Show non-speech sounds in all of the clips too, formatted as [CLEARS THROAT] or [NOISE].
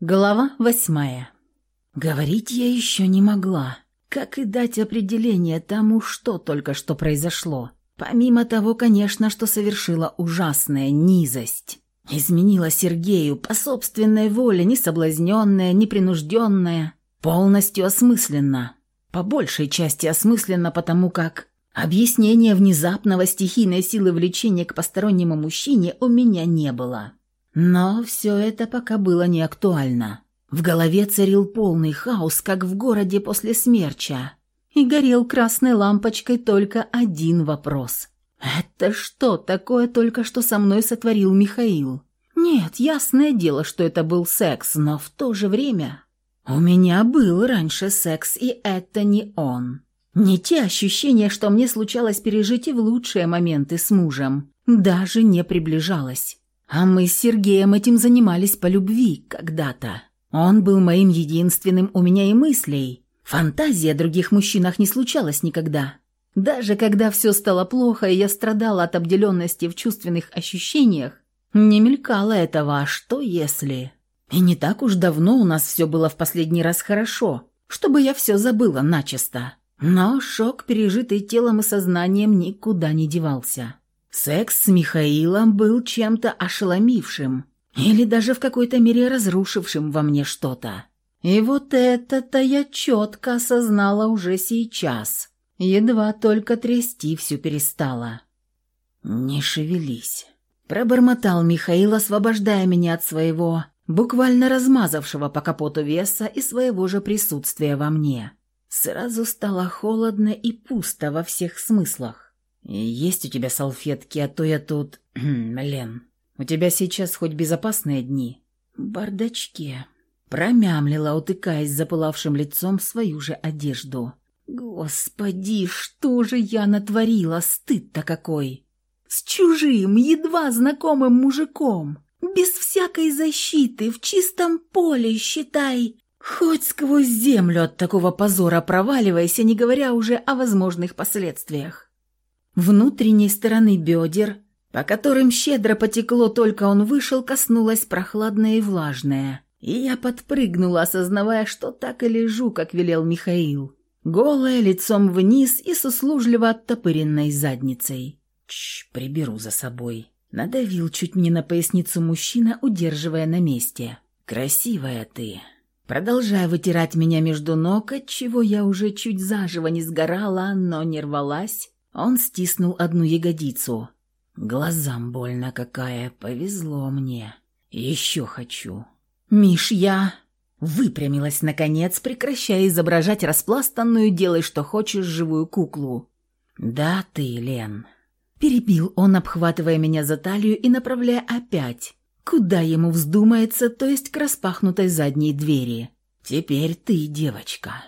Глава восьмая. Говорить я еще не могла, как и дать определение тому, что только что произошло. Помимо того, конечно, что совершила ужасная низость. Изменила Сергею по собственной воле, не соблазненная, не принужденная, полностью осмысленно. По большей части осмысленно, потому как объяснения внезапного стихийной силы влечения к постороннему мужчине у меня не было. Но все это пока было не актуально. В голове царил полный хаос, как в городе после смерча. И горел красной лампочкой только один вопрос. «Это что такое только что со мной сотворил Михаил?» «Нет, ясное дело, что это был секс, но в то же время...» «У меня был раньше секс, и это не он. Не те ощущения, что мне случалось пережить и в лучшие моменты с мужем. Даже не приближалось. А мы с Сергеем этим занимались по любви когда-то. Он был моим единственным у меня и мыслей. Фантазия о других мужчинах не случалась никогда. Даже когда все стало плохо, и я страдала от обделенности в чувственных ощущениях, не мелькало этого, а что если... И не так уж давно у нас все было в последний раз хорошо, чтобы я все забыла начисто. Но шок, пережитый телом и сознанием, никуда не девался. Секс с Михаилом был чем-то ошеломившим или даже в какой-то мере разрушившим во мне что-то. И вот это-то я четко осознала уже сейчас. Едва только трясти все перестала. «Не шевелись», — пробормотал Михаил, освобождая меня от своего, буквально размазавшего по капоту веса и своего же присутствия во мне. Сразу стало холодно и пусто во всех смыслах. «Есть у тебя салфетки, а то я тут...» [CLEARS THROAT] «Лен, у тебя сейчас хоть безопасные дни?» «Бардачке», — промямлила, утыкаясь запылавшим лицом в свою же одежду. «Господи, что же я натворила, стыд-то какой!» «С чужим, едва знакомым мужиком, без всякой защиты, в чистом поле, считай, хоть сквозь землю от такого позора проваливайся, не говоря уже о возможных последствиях». Внутренней стороны бедер, по которым щедро потекло, только он вышел, коснулась прохладная и влажная. И я подпрыгнула, осознавая, что так и лежу, как велел Михаил. Голая, лицом вниз и с услужливо оттопыренной задницей. Чш, приберу за собой. Надавил чуть мне на поясницу мужчина, удерживая на месте. «Красивая ты!» Продолжая вытирать меня между ног, от чего я уже чуть заживо не сгорала, но не рвалась, он стиснул одну ягодицу. Глазам больно какая, повезло мне. Еще хочу. «Миш, я...» Выпрямилась, наконец, прекращая изображать распластанную «делай, что хочешь» живую куклу. «Да ты, Лен». Перебил он, обхватывая меня за талию и направляя опять, куда ему вздумается, то есть к распахнутой задней двери. «Теперь ты, девочка».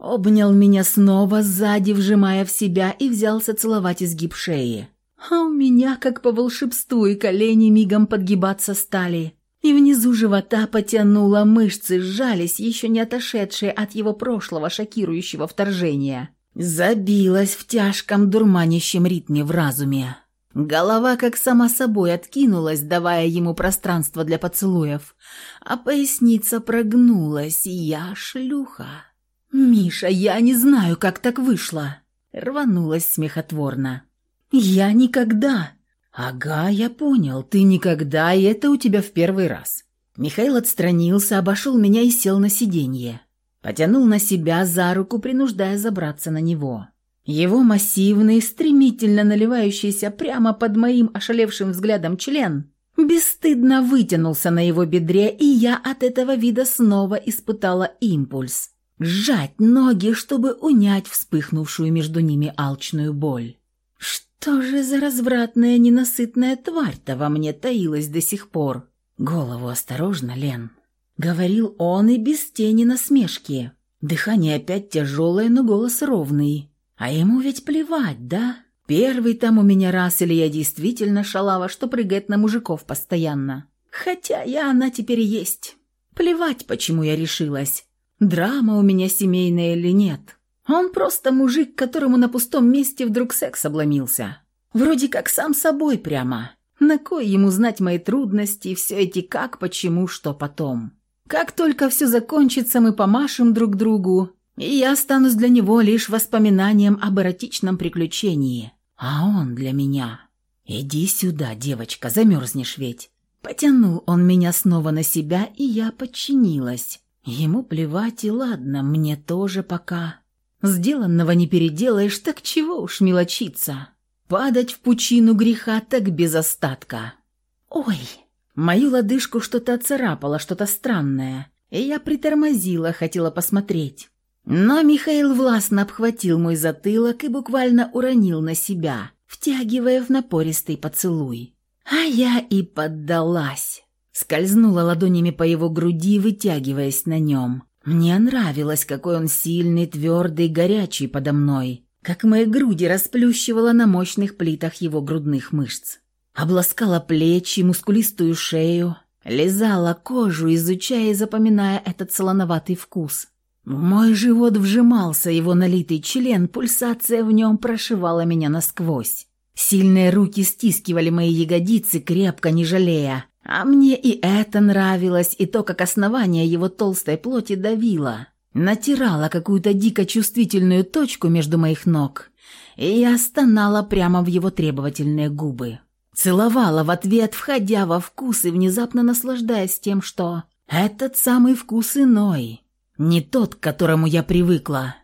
Обнял меня снова, сзади вжимая в себя, и взялся целовать изгиб шеи. А у меня, как по волшебству, и колени мигом подгибаться стали. И внизу живота потянуло, мышцы сжались, еще не отошедшие от его прошлого шокирующего вторжения. Забилась в тяжком дурманящем ритме в разуме. Голова как сама собой откинулась, давая ему пространство для поцелуев, а поясница прогнулась, и я шлюха. «Миша, я не знаю, как так вышло!» Рванулась смехотворно. «Я никогда!» «Ага, я понял, ты никогда, и это у тебя в первый раз». Михаил отстранился, обошел меня и сел на сиденье. Потянул на себя за руку, принуждая забраться на него. Его массивный, стремительно наливающийся прямо под моим ошалевшим взглядом член бесстыдно вытянулся на его бедре, и я от этого вида снова испытала импульс сжать ноги, чтобы унять вспыхнувшую между ними алчную боль. Что же за развратная ненасытная тварь-то во мне таилась до сих пор? Голову осторожно, Лен. Говорил он и без тени насмешки. Дыхание опять тяжелое, но голос ровный. А ему ведь плевать, да? Первый там у меня раз, или я действительно шалава, что прыгает на мужиков постоянно. Хотя я она теперь есть. Плевать, почему я решилась. Драма у меня семейная или нет. Он просто мужик, которому на пустом месте вдруг секс обломился. Вроде как сам собой прямо. На кой ему знать мои трудности, все эти как, почему, что потом. Как только все закончится, мы помашем друг другу, и я останусь для него лишь воспоминанием об эротичном приключении. А он для меня. «Иди сюда, девочка, замерзнешь ведь». Потянул он меня снова на себя, и я подчинилась. Ему плевать, и ладно, мне тоже пока. Сделанного не переделаешь, так чего уж мелочиться. Падать в пучину греха так без остатка. Ой, мою лодыжку что-то царапало, что-то странное, и я притормозила, хотела посмотреть. Но Михаил властно обхватил мой затылок и буквально уронил на себя, втягивая в напористый поцелуй. А я и поддалась. Скользнула ладонями по его груди, вытягиваясь на нем. Мне нравилось, какой он сильный, твердый, горячий подо мной, как мои груди расплющивала на мощных плитах его грудных мышц. Обласкала плечи, мускулистую шею, лизала кожу, изучая и запоминая этот солоноватый вкус. В мой живот вжимался его налитый член, пульсация в нем прошивала меня насквозь. Сильные руки стискивали мои ягодицы, крепко не жалея. А мне и это нравилось, и то, как основание его толстой плоти давило. Натирало какую-то дико чувствительную точку между моих ног, и я стонала прямо в его требовательные губы. Целовала в ответ, входя во вкус и внезапно наслаждаясь тем, что этот самый вкус иной, не тот, к которому я привыкла.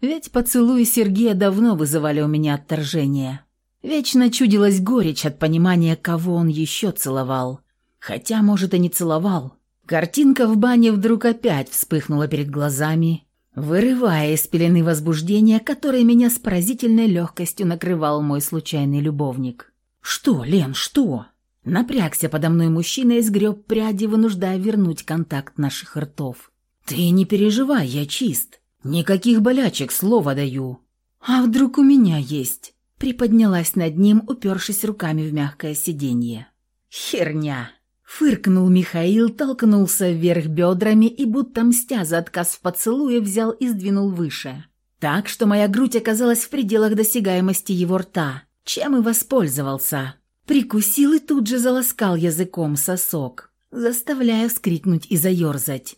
Ведь поцелуи Сергея давно вызывали у меня отторжение. Вечно чудилась горечь от понимания, кого он еще целовал. Хотя, может, и не целовал. Картинка в бане вдруг опять вспыхнула перед глазами, вырывая из пелены возбуждения, которое меня с поразительной легкостью накрывал мой случайный любовник. «Что, Лен, что?» Напрягся подо мной мужчина и сгреб пряди, вынуждая вернуть контакт наших ртов. «Ты не переживай, я чист. Никаких болячек, слово даю. А вдруг у меня есть?» Приподнялась над ним, упершись руками в мягкое сиденье. «Херня!» Фыркнул Михаил, толкнулся вверх бедрами и, будто мстя за отказ в поцелуе, взял и сдвинул выше. Так что моя грудь оказалась в пределах досягаемости его рта, чем и воспользовался. Прикусил и тут же заласкал языком сосок, заставляя вскрикнуть и заерзать.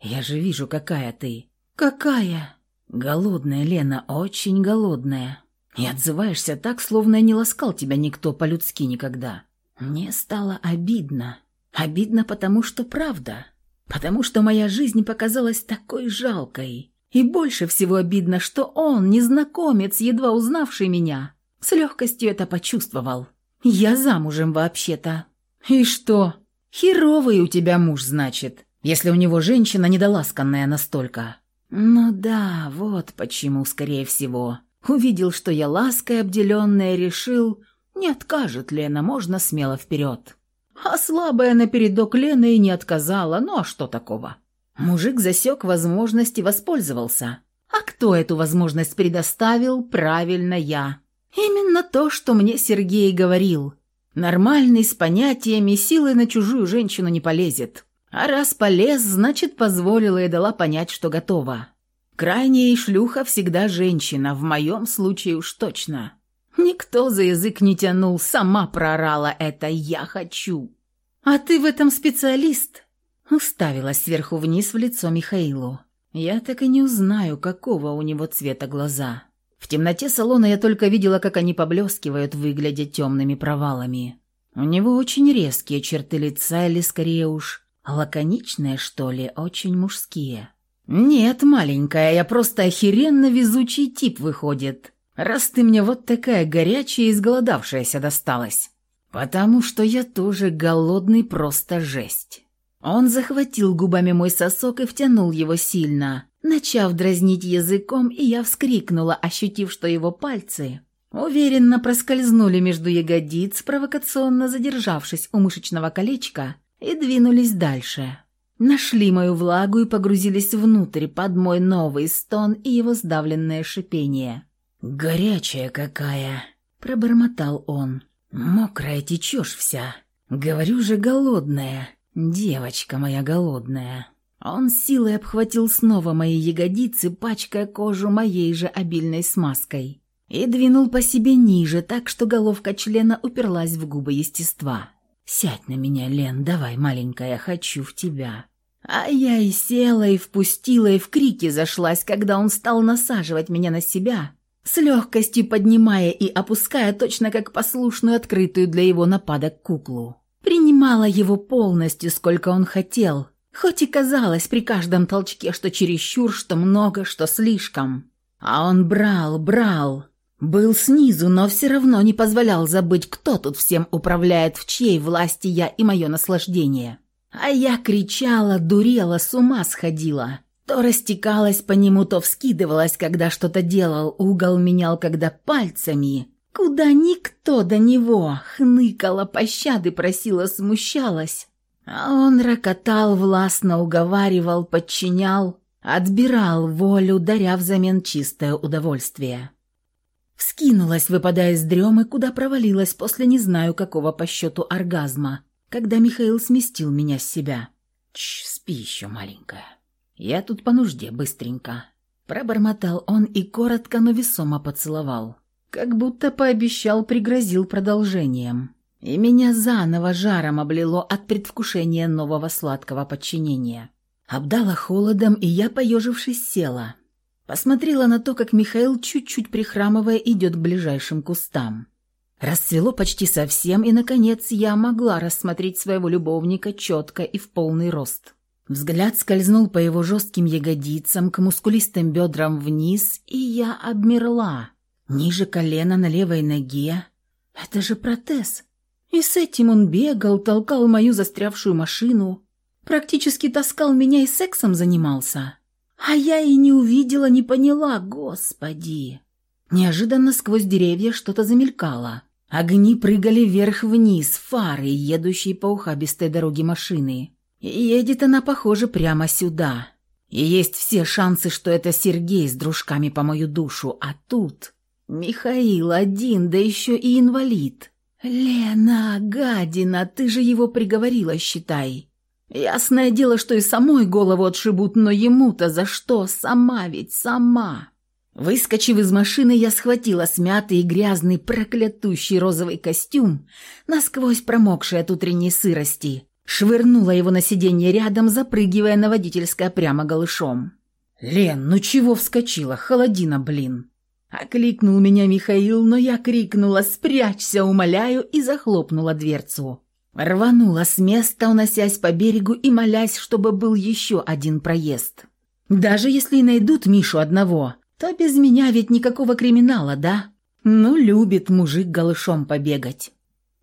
«Я же вижу, какая ты». «Какая?» «Голодная, Лена, очень голодная». И отзываешься так, словно не ласкал тебя никто по-людски никогда. Мне стало обидно. Обидно потому, что правда. Потому что моя жизнь показалась такой жалкой. И больше всего обидно, что он, незнакомец, едва узнавший меня, с легкостью это почувствовал. Я замужем вообще-то. И что? Херовый у тебя муж, значит, если у него женщина недоласканная настолько. Ну да, вот почему, скорее всего. Увидел, что я лаской обделенная, решил, не откажет Лена, можно смело вперед. А слабая напередок Лена и не отказала, ну а что такого? Мужик засек возможность и воспользовался. А кто эту возможность предоставил? Правильно, я. Именно то, что мне Сергей говорил. Нормальный, с понятиями, силы на чужую женщину не полезет. А раз полез, значит, позволила и дала понять, что готова. Крайняя шлюха всегда женщина, в моем случае уж точно. Никто за язык не тянул, сама проорала это «я хочу». «А ты в этом специалист?» Уставилась сверху вниз в лицо Михаилу. Я так и не узнаю, какого у него цвета глаза. В темноте салона я только видела, как они поблескивают, выглядя темными провалами. У него очень резкие черты лица, или скорее уж лаконичные, что ли, очень мужские. «Нет, маленькая, я просто охеренно везучий тип выходит, раз ты мне вот такая горячая и изголодавшаяся досталась. Потому что я тоже голодный просто жесть». Он захватил губами мой сосок и втянул его сильно, начав дразнить языком, и я вскрикнула, ощутив, что его пальцы уверенно проскользнули между ягодиц, провокационно задержавшись у мышечного колечка, и двинулись дальше. Нашли мою влагу и погрузились внутрь под мой новый стон и его сдавленное шипение. «Горячая какая!» – пробормотал он. «Мокрая течешь вся. Говорю же, голодная. Девочка моя голодная». Он силой обхватил снова мои ягодицы, пачкая кожу моей же обильной смазкой, и двинул по себе ниже, так что головка члена уперлась в губы естества. «Сядь на меня, Лен, давай, маленькая, хочу в тебя». А я и села, и впустила, и в крики зашлась, когда он стал насаживать меня на себя, с легкостью поднимая и опуская точно как послушную открытую для его нападок куклу. Принимала его полностью, сколько он хотел, хоть и казалось при каждом толчке, что чересчур, что много, что слишком. А он брал, брал. Был снизу, но все равно не позволял забыть, кто тут всем управляет, в чьей власти я и мое наслаждение. А я кричала, дурела, с ума сходила. То растекалась по нему, то вскидывалась, когда что-то делал, угол менял, когда пальцами. Куда никто до него. Хныкала, пощады просила, смущалась. А он рокотал, властно уговаривал, подчинял, отбирал волю, даря взамен чистое удовольствие. Вскинулась, выпадая из дремы, куда провалилась после не знаю какого по счету оргазма, когда Михаил сместил меня с себя. «Чш, спи еще, маленькая. Я тут по нужде, быстренько». Пробормотал он и коротко, но весомо поцеловал. Как будто пообещал, пригрозил продолжением. И меня заново жаром облило от предвкушения нового сладкого подчинения. Обдала холодом, и я, поежившись, села. Посмотрела на то, как Михаил, чуть-чуть прихрамывая, идет к ближайшим кустам. Расцвело почти совсем, и, наконец, я могла рассмотреть своего любовника четко и в полный рост. Взгляд скользнул по его жестким ягодицам, к мускулистым бедрам вниз, и я обмерла. Ниже колена на левой ноге. Это же протез. И с этим он бегал, толкал мою застрявшую машину, практически таскал меня и сексом занимался. А я и не увидела, не поняла, господи. Неожиданно сквозь деревья что-то замелькало. Огни прыгали вверх-вниз, фары, едущие по ухабистой дороге машины. Едет она, похоже, прямо сюда. И есть все шансы, что это Сергей с дружками по мою душу, а тут... Михаил один, да еще и инвалид. Лена, гадина, ты же его приговорила, считай. Ясное дело, что и самой голову отшибут, но ему-то за что? Сама ведь, сама. Выскочив из машины, я схватила смятый и грязный проклятущий розовый костюм, насквозь промокший от утренней сырости, швырнула его на сиденье рядом, запрыгивая на водительское прямо голышом. «Лен, ну чего вскочила? Холодина, блин!» Окликнул меня Михаил, но я крикнула «Спрячься, умоляю!» и захлопнула дверцу. Рванула с места, уносясь по берегу и молясь, чтобы был еще один проезд. Даже если найдут Мишу одного, то без меня ведь никакого криминала, да? Ну, любит мужик голышом побегать.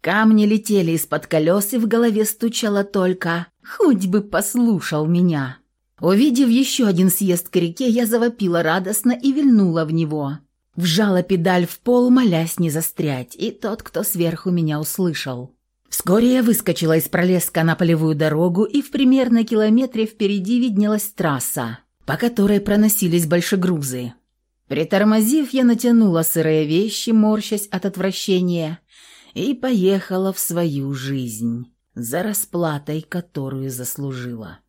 Камни летели из-под колес, и в голове стучало только «Хоть бы послушал меня». Увидев еще один съезд к реке, я завопила радостно и вильнула в него. Вжала педаль в пол, молясь не застрять, и тот, кто сверху меня услышал. Вскоре я выскочила из пролеска на полевую дорогу, и в примерно километре впереди виднелась трасса, по которой проносились большегрузы. Притормозив, я натянула сырые вещи, морщась от отвращения, и поехала в свою жизнь за расплатой, которую заслужила.